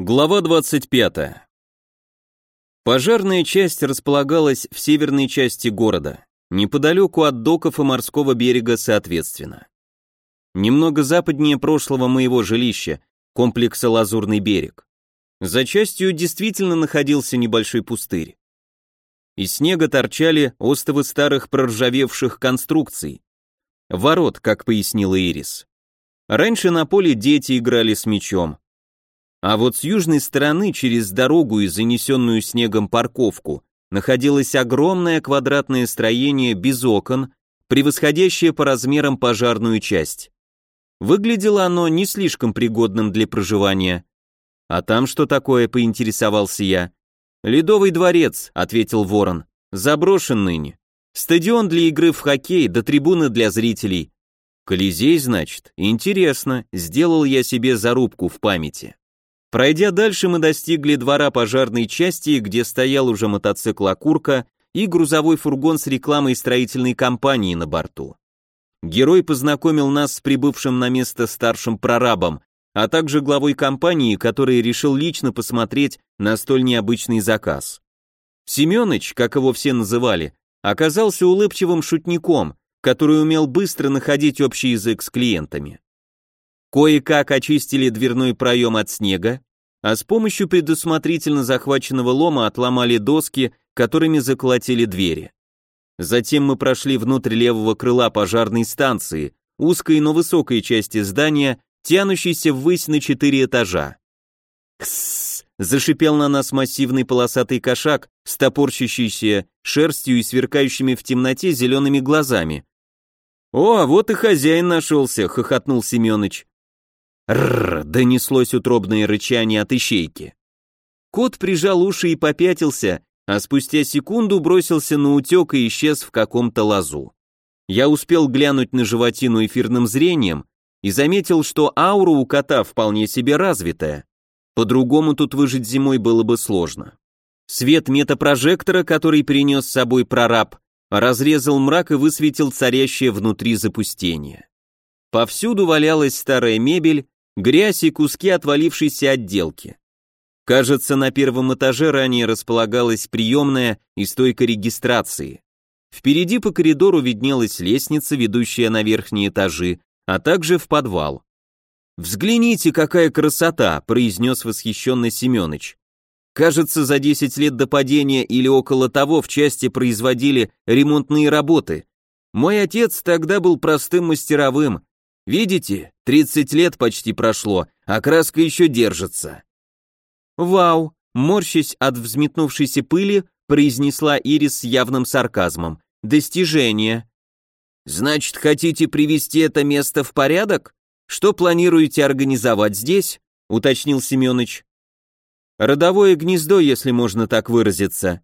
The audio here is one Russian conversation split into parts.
Глава 25. Пожарная часть располагалась в северной части города, неподалеку от доков и морского берега соответственно. Немного западнее прошлого моего жилища, комплекса Лазурный берег. За частью действительно находился небольшой пустырь. Из снега торчали остовы старых проржавевших конструкций. Ворот, как пояснила Ирис. Раньше на поле дети играли с мячом, а вот с южной стороны, через дорогу и занесенную снегом парковку, находилось огромное квадратное строение без окон, превосходящее по размерам пожарную часть. Выглядело оно не слишком пригодным для проживания. А там что такое, поинтересовался я. «Ледовый дворец», — ответил Ворон. «Заброшен ныне. Стадион для игры в хоккей, да трибуны для зрителей. Колизей, значит? Интересно, сделал я себе зарубку в памяти. Пройдя дальше, мы достигли двора пожарной части, где стоял уже мотоцикл «Окурка» и грузовой фургон с рекламой строительной компании на борту. Герой познакомил нас с прибывшим на место старшим прорабом, а также главой компании, который решил лично посмотреть на столь необычный заказ. Семёныч, как его все называли, оказался улыбчивым шутником, который умел быстро находить общий язык с клиентами. Кое-как очистили дверной проем от снега, а с помощью предусмотрительно захваченного лома отломали доски, которыми заколотили двери. Затем мы прошли внутрь левого крыла пожарной станции, узкой, но высокой части здания, тянущейся ввысь на четыре этажа. «Кссс!» — зашипел на нас массивный полосатый кошак, стопорщащийся шерстью и сверкающими в темноте зелеными глазами. «О, вот и хозяин нашелся!» — хохотнул Семенович. Рррр, донеслось утробное рычание от ищейки. Кот прижал уши и попятился, а спустя секунду бросился на утек и исчез в каком-то лазу. Я успел глянуть на животину эфирным зрением и заметил, что аура у кота вполне себе развитая. По-другому тут выжить зимой было бы сложно. Свет метапрожектора, который принес с собой прораб, разрезал мрак и высветил царящее внутри запустение. Повсюду валялась старая мебель, грязь и куски отвалившейся отделки. Кажется, на первом этаже ранее располагалась приемная и стойка регистрации. Впереди по коридору виднелась лестница, ведущая на верхние этажи, а также в подвал. «Взгляните, какая красота!» – произнес восхищенный Семенович. Кажется, за 10 лет до падения или около того в части производили ремонтные работы. Мой отец тогда был простым мастеровым, Видите, 30 лет почти прошло, а краска еще держится. Вау, морщась от взметнувшейся пыли, произнесла Ирис с явным сарказмом. Достижение. Значит, хотите привести это место в порядок? Что планируете организовать здесь? уточнил Семёныч. Родовое гнездо, если можно так выразиться.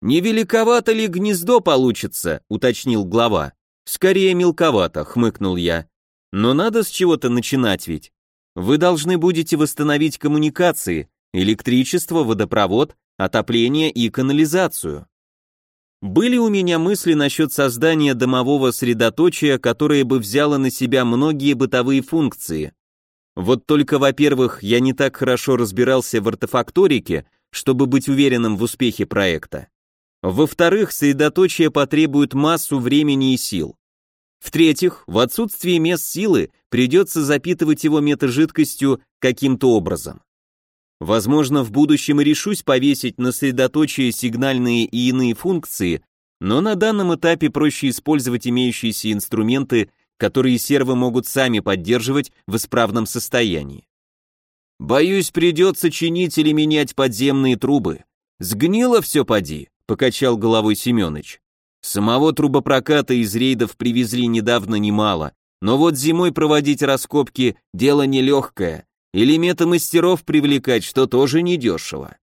Не великовато ли гнездо получится, уточнил глава. Скорее мелковато, хмыкнул я. Но надо с чего-то начинать ведь. Вы должны будете восстановить коммуникации, электричество, водопровод, отопление и канализацию. Были у меня мысли насчет создания домового средоточия, которое бы взяло на себя многие бытовые функции. Вот только, во-первых, я не так хорошо разбирался в артефакторике, чтобы быть уверенным в успехе проекта. Во-вторых, средоточие потребует массу времени и сил. В-третьих, в отсутствие мест силы придется запитывать его метажидкостью каким-то образом. Возможно, в будущем и решусь повесить на средоточие сигнальные и иные функции, но на данном этапе проще использовать имеющиеся инструменты, которые сервы могут сами поддерживать в исправном состоянии. «Боюсь, придется чинить или менять подземные трубы. Сгнило все поди», — покачал головой Семенович. Самого трубопроката из рейдов привезли недавно немало, но вот зимой проводить раскопки – дело нелегкое, или метамастеров привлекать, что тоже недешево.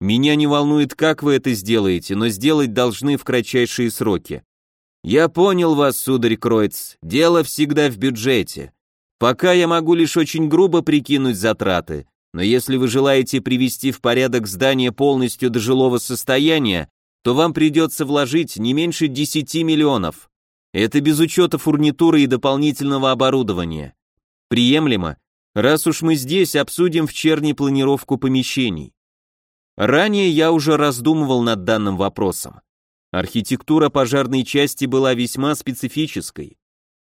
Меня не волнует, как вы это сделаете, но сделать должны в кратчайшие сроки. Я понял вас, сударь Кройц, дело всегда в бюджете. Пока я могу лишь очень грубо прикинуть затраты, но если вы желаете привести в порядок здание полностью до жилого состояния, то вам придется вложить не меньше 10 миллионов. Это без учета фурнитуры и дополнительного оборудования. Приемлемо? Раз уж мы здесь, обсудим в черне планировку помещений. Ранее я уже раздумывал над данным вопросом. Архитектура пожарной части была весьма специфической.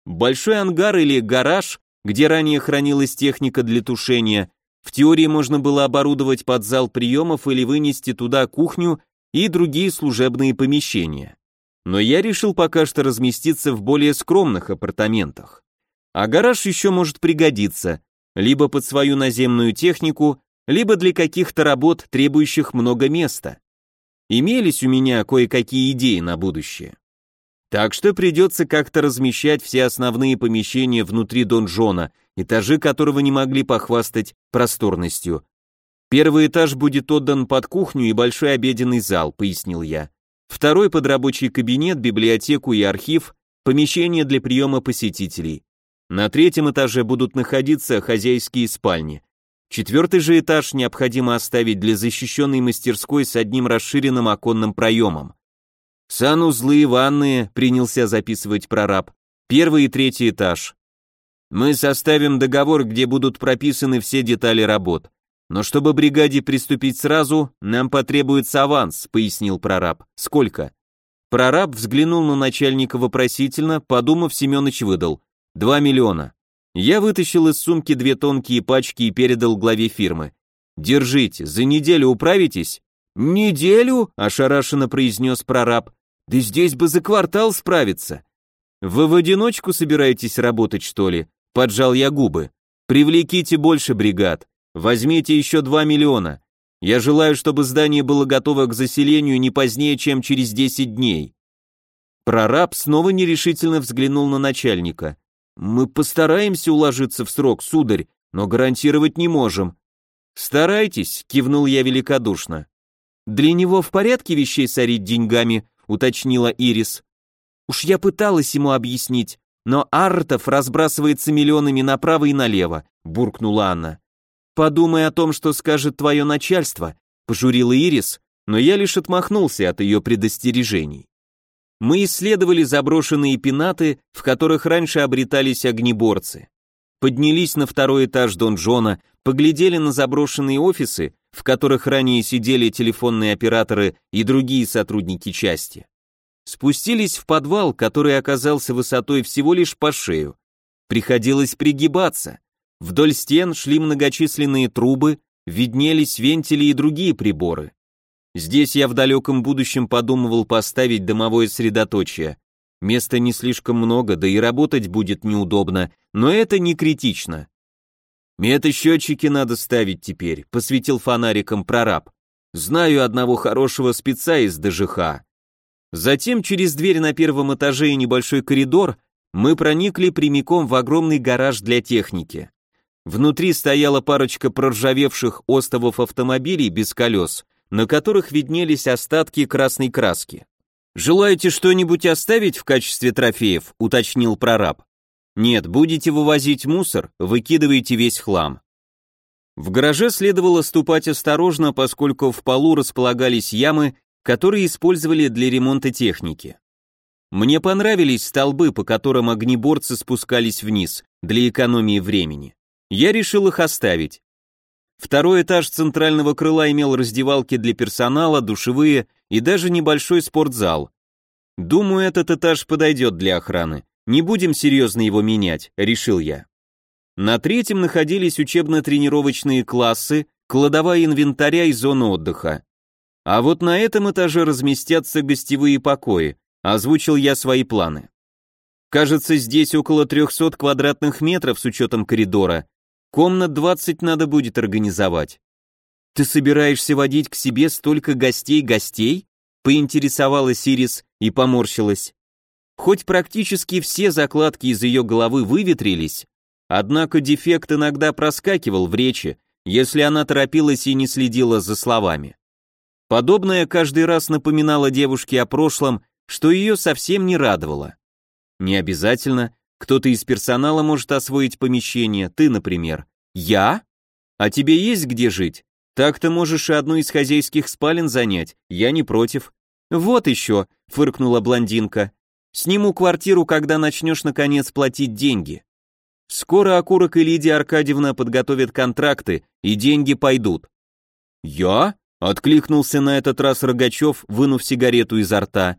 Большой ангар или гараж, где ранее хранилась техника для тушения, в теории можно было оборудовать под зал приемов или вынести туда кухню и другие служебные помещения. Но я решил пока что разместиться в более скромных апартаментах. А гараж еще может пригодиться, либо под свою наземную технику, либо для каких-то работ, требующих много места. Имелись у меня кое-какие идеи на будущее. Так что придется как-то размещать все основные помещения внутри донжона, этажи которого не могли похвастать просторностью. Первый этаж будет отдан под кухню и большой обеденный зал, пояснил я. Второй под рабочий кабинет, библиотеку и архив, помещение для приема посетителей. На третьем этаже будут находиться хозяйские спальни. Четвертый же этаж необходимо оставить для защищенной мастерской с одним расширенным оконным проемом. Санузлы и ванные, принялся записывать прораб. Первый и третий этаж. Мы составим договор, где будут прописаны все детали работ. Но чтобы бригаде приступить сразу, нам потребуется аванс, пояснил прораб. Сколько? Прораб взглянул на начальника вопросительно, подумав, Семёныч выдал. Два миллиона. Я вытащил из сумки две тонкие пачки и передал главе фирмы. Держите, за неделю управитесь? «Неделю?» – ошарашенно произнес прораб. «Да здесь бы за квартал справиться». «Вы в одиночку собираетесь работать, что ли?» – поджал я губы. «Привлеките больше бригад. Возьмите еще два миллиона. Я желаю, чтобы здание было готово к заселению не позднее, чем через 10 дней». Прораб снова нерешительно взглянул на начальника. «Мы постараемся уложиться в срок, сударь, но гарантировать не можем». «Старайтесь», — кивнул я великодушно. «Для него в порядке вещей сорить деньгами», — уточнила Ирис. «Уж я пыталась ему объяснить, но Артов разбрасывается миллионами направо и налево», — буркнула Анна. «Подумай о том, что скажет твое начальство», — пожурила Ирис, но я лишь отмахнулся от ее предостережений. Мы исследовали заброшенные пенаты, в которых раньше обретались огнеборцы. Поднялись на второй этаж донжона, поглядели на заброшенные офисы, в которых ранее сидели телефонные операторы и другие сотрудники части. Спустились в подвал, который оказался высотой всего лишь по шею. Приходилось пригибаться. Вдоль стен шли многочисленные трубы, виднелись вентили и другие приборы. Здесь я в далеком будущем подумывал поставить домовое средоточие. Места не слишком много, да и работать будет неудобно, но это не критично. «Метасчетчики надо ставить теперь», — посветил фонариком прораб. «Знаю одного хорошего спеца из ДЖХ». Затем через дверь на первом этаже и небольшой коридор мы проникли прямиком в огромный гараж для техники. Внутри стояла парочка проржавевших остовов автомобилей без колес, на которых виднелись остатки красной краски. «Желаете что-нибудь оставить в качестве трофеев?» — уточнил прораб. Нет, будете вывозить мусор, выкидывайте весь хлам. В гараже следовало ступать осторожно, поскольку в полу располагались ямы, которые использовали для ремонта техники. Мне понравились столбы, по которым огнеборцы спускались вниз, для экономии времени. Я решил их оставить. Второй этаж центрального крыла имел раздевалки для персонала, душевые и даже небольшой спортзал. Думаю, этот этаж подойдет для охраны. Не будем серьезно его менять, решил я. На третьем находились учебно-тренировочные классы, кладовая инвентаря и зона отдыха. А вот на этом этаже разместятся гостевые покои, озвучил я свои планы. Кажется, здесь около 300 квадратных метров с учетом коридора. Комнат 20 надо будет организовать. Ты собираешься водить к себе столько гостей-гостей? Поинтересовалась Ирис и поморщилась. Хоть практически все закладки из ее головы выветрились, однако дефект иногда проскакивал в речи, если она торопилась и не следила за словами. Подобное каждый раз напоминало девушке о прошлом, что ее совсем не радовало. Не обязательно, кто-то из персонала может освоить помещение, ты, например. Я? А тебе есть где жить? Так ты можешь и одну из хозяйских спален занять, я не против. Вот еще, фыркнула блондинка, Сниму квартиру, когда начнешь наконец платить деньги. Скоро Окурок и Лидия Аркадьевна подготовят контракты, и деньги пойдут. Я? Откликнулся на этот раз Рогачев, вынув сигарету изо рта.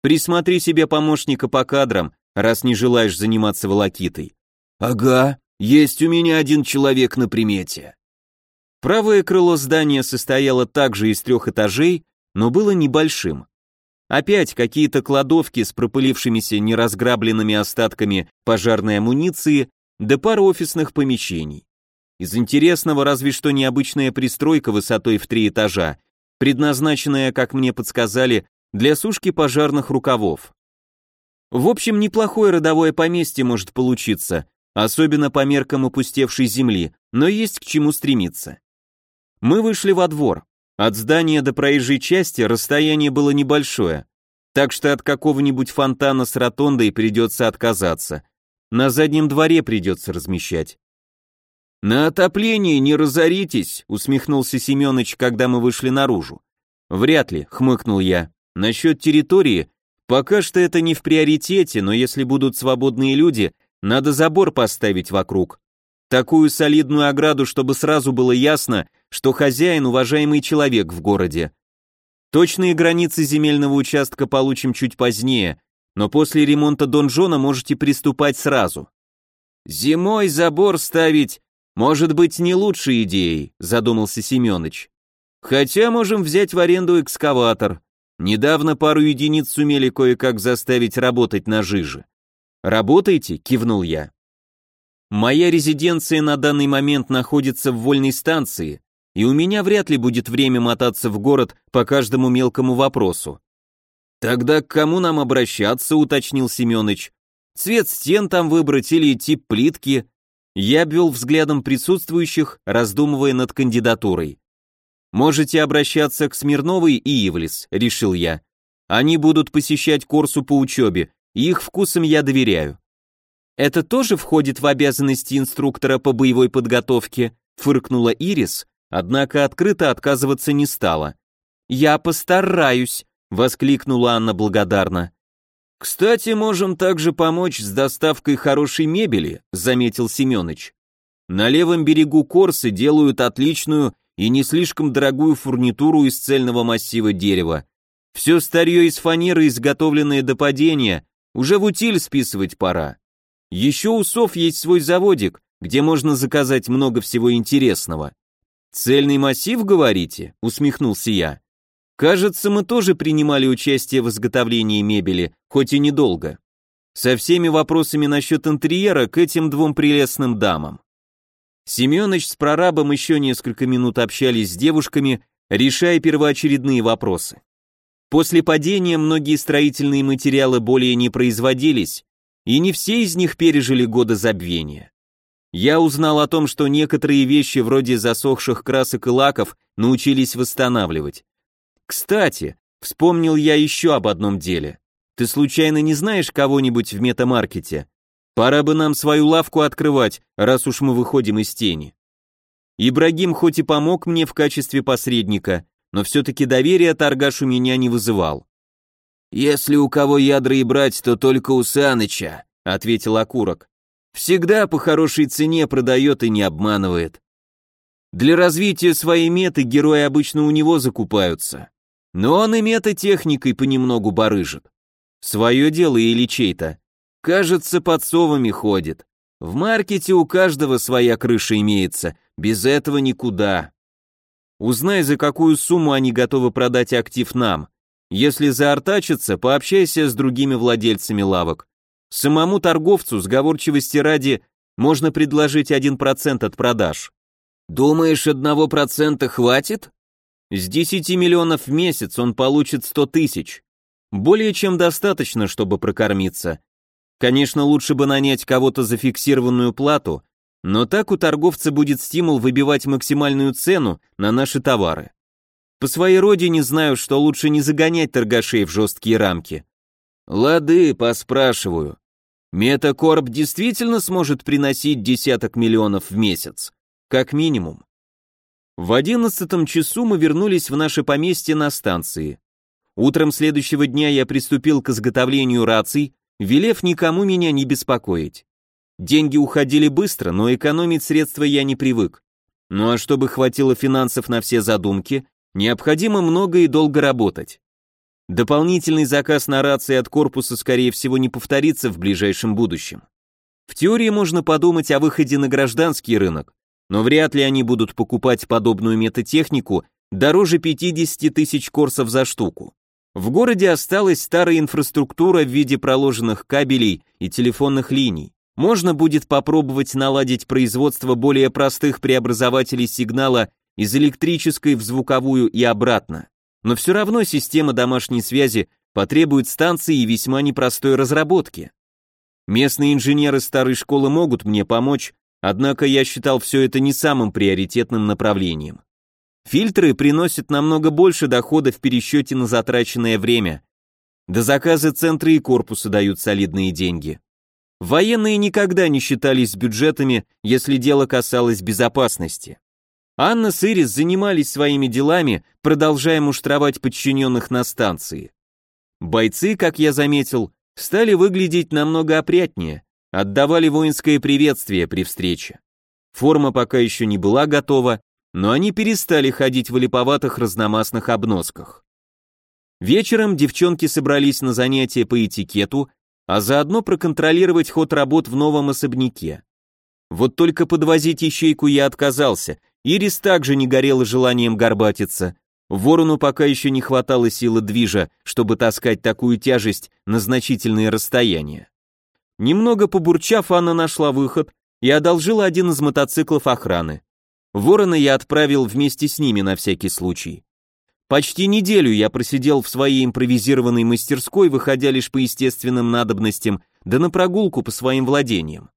Присмотри себе помощника по кадрам, раз не желаешь заниматься волокитой. Ага, есть у меня один человек на примете. Правое крыло здания состояло также из трех этажей, но было небольшим. Опять какие-то кладовки с пропылившимися неразграбленными остатками пожарной амуниции, да пара офисных помещений. Из интересного разве что необычная пристройка высотой в три этажа, предназначенная, как мне подсказали, для сушки пожарных рукавов. В общем, неплохое родовое поместье может получиться, особенно по меркам опустевшей земли, но есть к чему стремиться. Мы вышли во двор. От здания до проезжей части расстояние было небольшое, так что от какого-нибудь фонтана с ротондой придется отказаться. На заднем дворе придется размещать. «На отопление не разоритесь», — усмехнулся Семёныч, когда мы вышли наружу. «Вряд ли», — хмыкнул я. «Насчет территории, пока что это не в приоритете, но если будут свободные люди, надо забор поставить вокруг. Такую солидную ограду, чтобы сразу было ясно, что хозяин уважаемый человек в городе. Точные границы земельного участка получим чуть позднее, но после ремонта донжона можете приступать сразу. Зимой забор ставить может быть, не лучшей идеей, задумался Семёныч. Хотя можем взять в аренду экскаватор. Недавно пару единиц сумели кое-как заставить работать на жиже. Работайте, кивнул я. Моя резиденция на данный момент находится в вольной станции, и у меня вряд ли будет время мотаться в город по каждому мелкому вопросу. Тогда к кому нам обращаться, уточнил Семёныч. Цвет стен там выбрать или тип плитки, я обвел взглядом присутствующих, раздумывая над кандидатурой. «Можете обращаться к Смирновой и Ивлис», — решил я. «Они будут посещать курсу по учебе, и их вкусам я доверяю». «Это тоже входит в обязанности инструктора по боевой подготовке», — фыркнула Ирис, однако открыто отказываться не стала. «Я постараюсь», — воскликнула Анна благодарно. «Кстати, можем также помочь с доставкой хорошей мебели», заметил Семёныч. «На левом берегу Корсы делают отличную и не слишком дорогую фурнитуру из цельного массива дерева. Все старье из фанеры, изготовленное до падения, уже в утиль списывать пора. Еще у СОВ есть свой заводик, где можно заказать много всего интересного». «Цельный массив, говорите?» — усмехнулся я. Кажется, мы тоже принимали участие в изготовлении мебели, хоть и недолго. Со всеми вопросами насчет интерьера к этим двум прелестным дамам. Семёныч с прорабом еще несколько минут общались с девушками, решая первоочередные вопросы. После падения многие строительные материалы более не производились, и не все из них пережили годы забвения. Я узнал о том, что некоторые вещи вроде засохших красок и лаков научились восстанавливать. Кстати, вспомнил я еще об одном деле. Ты случайно не знаешь кого-нибудь в метамаркете? Пора бы нам свою лавку открывать, раз уж мы выходим из тени. Ибрагим хоть и помог мне в качестве посредника, но все-таки доверия торгаш у меня не вызывал. «Если у кого ядра и брать, то только у Саныча», — ответил Окурок. «Всегда по хорошей цене продает и не обманывает. Для развития своей меты герои обычно у него закупаются. Но он и метатехникой понемногу барыжит. Свое дело или чей-то. Кажется, под совами ходит. В маркете у каждого своя крыша имеется, без этого никуда. Узнай, за какую сумму они готовы продать актив нам. Если заортачатся, пообщайся с другими владельцами лавок. Самому торговцу, сговорчивости ради, можно предложить 1% от продаж. Думаешь, одного процента хватит? С 10 миллионов в месяц он получит 100 тысяч. Более чем достаточно, чтобы прокормиться. Конечно, лучше бы нанять кого-то за фиксированную плату, но так у торговца будет стимул выбивать максимальную цену на наши товары. По своей родине знаю, что лучше не загонять торгашей в жесткие рамки. Лады, поспрашиваю. Метакорп действительно сможет приносить десяток миллионов в месяц? Как минимум. В одиннадцатом часу мы вернулись в наше поместье на станции. Утром следующего дня я приступил к изготовлению раций, велев никому меня не беспокоить. Деньги уходили быстро, но экономить средства я не привык. Ну а чтобы хватило финансов на все задумки, необходимо много и долго работать. Дополнительный заказ на рации от корпуса, скорее всего, не повторится в ближайшем будущем. В теории можно подумать о выходе на гражданский рынок, но вряд ли они будут покупать подобную метатехнику дороже 50 тысяч корсов за штуку. В городе осталась старая инфраструктура в виде проложенных кабелей и телефонных линий. Можно будет попробовать наладить производство более простых преобразователей сигнала из электрической в звуковую и обратно. Но все равно система домашней связи потребует станции и весьма непростой разработки. Местные инженеры старой школы могут мне помочь, однако я считал все это не самым приоритетным направлением. Фильтры приносят намного больше дохода в пересчете на затраченное время. До заказы центра и корпуса дают солидные деньги. Военные никогда не считались бюджетами, если дело касалось безопасности. Анна с Ирис занимались своими делами, продолжая муштровать подчиненных на станции. Бойцы, как я заметил, стали выглядеть намного опрятнее, отдавали воинское приветствие при встрече. Форма пока еще не была готова, но они перестали ходить в липоватых разномастных обносках. Вечером девчонки собрались на занятия по этикету, а заодно проконтролировать ход работ в новом особняке. Вот только подвозить ищейку я отказался, Ирис также не горела желанием горбатиться, Ворону пока еще не хватало силы движа, чтобы таскать такую тяжесть на значительные расстояния. Немного побурчав, Анна нашла выход и одолжила один из мотоциклов охраны. Ворона я отправил вместе с ними на всякий случай. Почти неделю я просидел в своей импровизированной мастерской, выходя лишь по естественным надобностям, да на прогулку по своим владениям.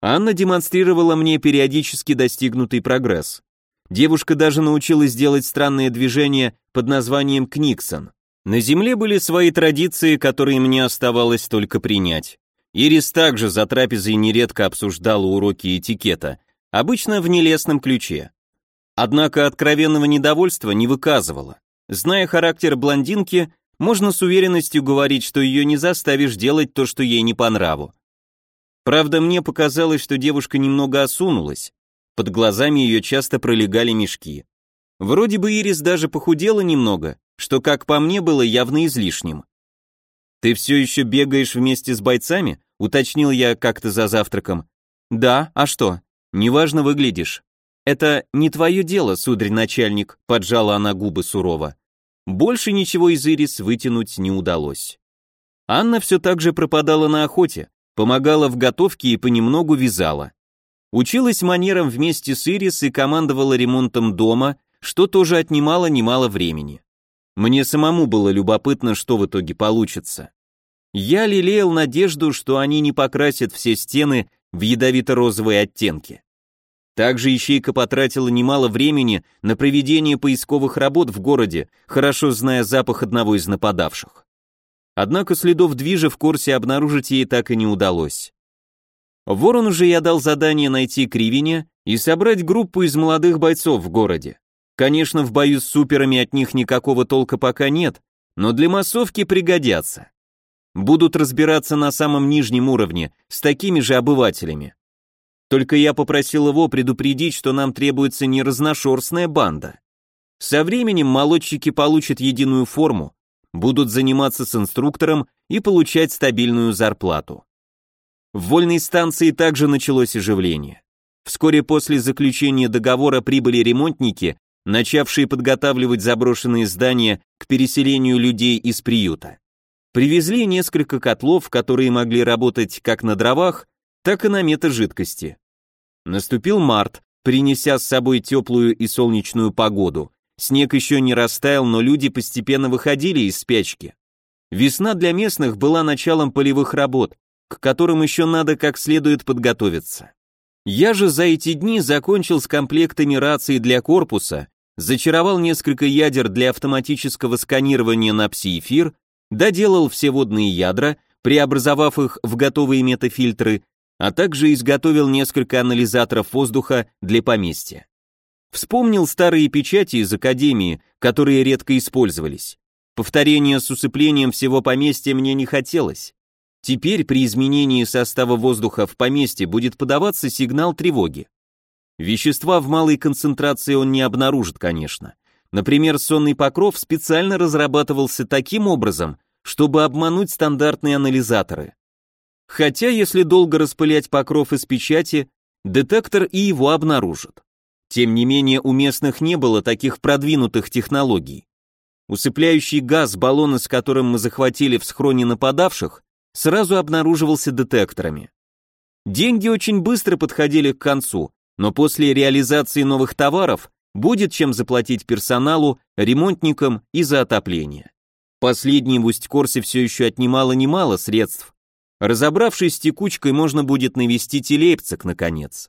Анна демонстрировала мне периодически достигнутый прогресс. Девушка даже научилась делать странные движения под названием книксон. На земле были свои традиции, которые мне оставалось только принять. Ирис также за трапезой нередко обсуждала уроки этикета, обычно в нелестном ключе. Однако откровенного недовольства не выказывала. Зная характер блондинки, можно с уверенностью говорить, что ее не заставишь делать то, что ей не по нраву. Правда, мне показалось, что девушка немного осунулась. Под глазами ее часто пролегали мешки. Вроде бы Ирис даже похудела немного, что, как по мне, было явно излишним. «Ты все еще бегаешь вместе с бойцами?» — уточнил я как-то за завтраком. «Да, а что? Неважно выглядишь». «Это не твое дело, сударь начальник», — поджала она губы сурово. Больше ничего из Ирис вытянуть не удалось. Анна все так же пропадала на охоте, помогала в готовке и понемногу вязала. Училась манерам вместе с Ирис и командовала ремонтом дома, что тоже отнимало немало времени. Мне самому было любопытно, что в итоге получится. Я лелеял надежду, что они не покрасят все стены в ядовито-розовые оттенки. Также ищейка потратила немало времени на проведение поисковых работ в городе, хорошо зная запах одного из нападавших. Однако следов движа в курсе обнаружить ей так и не удалось. Ворону же я дал задание найти Кривине и собрать группу из молодых бойцов в городе. Конечно, в бою с суперами от них никакого толка пока нет, но для массовки пригодятся. Будут разбираться на самом нижнем уровне, с такими же обывателями. Только я попросил его предупредить, что нам требуется не разношерстная банда. Со временем молодчики получат единую форму, будут заниматься с инструктором и получать стабильную зарплату. В вольной станции также началось оживление. Вскоре после заключения договора прибыли ремонтники, начавшие подготавливать заброшенные здания к переселению людей из приюта. Привезли несколько котлов, которые могли работать как на дровах, так и на метажидкости. Наступил март, принеся с собой теплую и солнечную погоду. Снег еще не растаял, но люди постепенно выходили из спячки. Весна для местных была началом полевых работ, к которым еще надо как следует подготовиться. Я же за эти дни закончил с комплектами раций для корпуса, зачаровал несколько ядер для автоматического сканирования на пси-эфир, доделал все водные ядра, преобразовав их в готовые метафильтры, а также изготовил несколько анализаторов воздуха для поместья. Вспомнил старые печати из Академии, которые редко использовались. Повторение с усыплением всего поместья мне не хотелось. Теперь при изменении состава воздуха в поместье будет подаваться сигнал тревоги. Вещества в малой концентрации он не обнаружит, конечно. Например, сонный покров специально разрабатывался таким образом, чтобы обмануть стандартные анализаторы. Хотя, если долго распылять покров из печати, детектор и его обнаружит. Тем не менее, у местных не было таких продвинутых технологий. Усыпляющий газ баллона, с которым мы захватили в схроне нападавших, сразу обнаруживался детекторами. Деньги очень быстро подходили к концу, но после реализации новых товаров будет чем заплатить персоналу, ремонтникам и за отопление. Последний в Усть-Корсе все еще отнимало немало средств. Разобравшись с текучкой, можно будет навестить и Лейпциг, наконец.